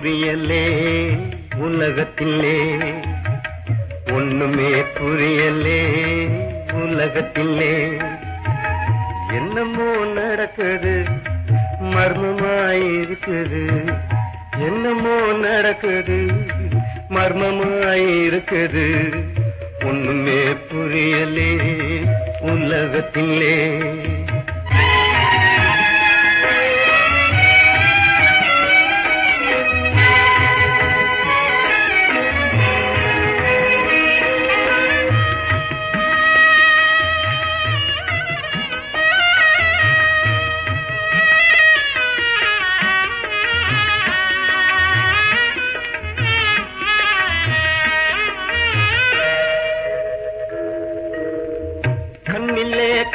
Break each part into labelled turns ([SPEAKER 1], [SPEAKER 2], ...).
[SPEAKER 1] புரியலே உலகத்திலே. ஒண்ணுமே புரியலே உலகத்திலே. என்னமோ நடக்குது மர்மமாயிருக்குது. என்னமோ நடக்குது மர்மமாயிருக்குது. ஒண்ணுமே புரியலே உலகத்திலே.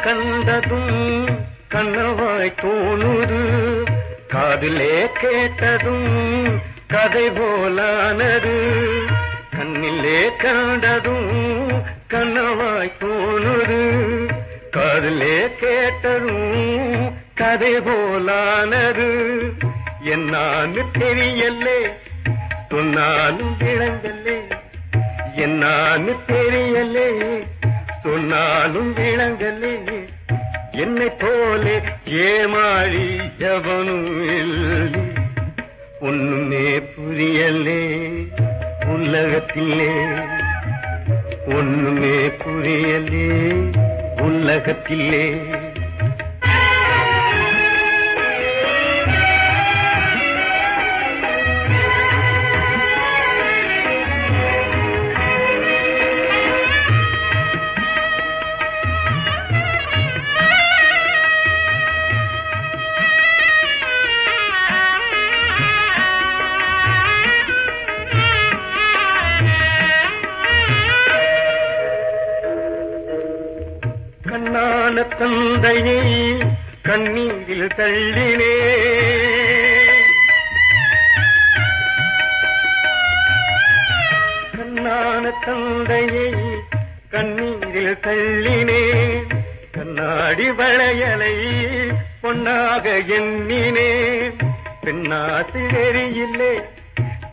[SPEAKER 1] கண்டதும் கண்ணவாய் தோணுது. காதிலே கேட்டதும் கதை போலானது. கண்ணிலே கண்டதும் கண்ணவாய் தோணுது. காதிலே கேட்டதும் கதை போலானது. என்னான்னு தெரியலே சொன்னாலும் விளங்கலே. என்னான்னு தெரியலே சொன்னாலும் விளங்கலே என்னை போலே ஏமாறி எவனும் இல்லை. ஒண்ணுமே புரியலே உலகத்திலே. ஒண்ணுமே புரியலே உலகத்திலே. தந்தையை கண்ணீரில் தள்ளினே. கண்ணான தந்தையை கண்ணீரில் தள்ளினே. கண்ணாடி வளையலை பொன்னாக எண்ணினே. பெண்ணாசு வெறியில்லே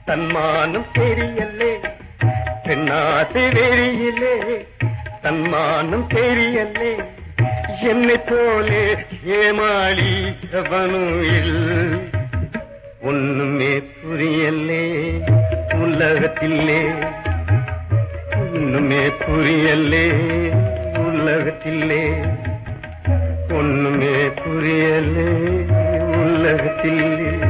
[SPEAKER 1] தன்மானம் தெரியல்லே பெண்ணாசு வெறியிலே தன்மானம் தெரியல்லே என்னை போலே ஏமாளி எவனும் ஒண்ணுமே புரியலே உலகத்திலே. ஒண்ணுமே புரியலே உலகத்திலே. ஒண்ணுமே புரியலே உலகத்திலே.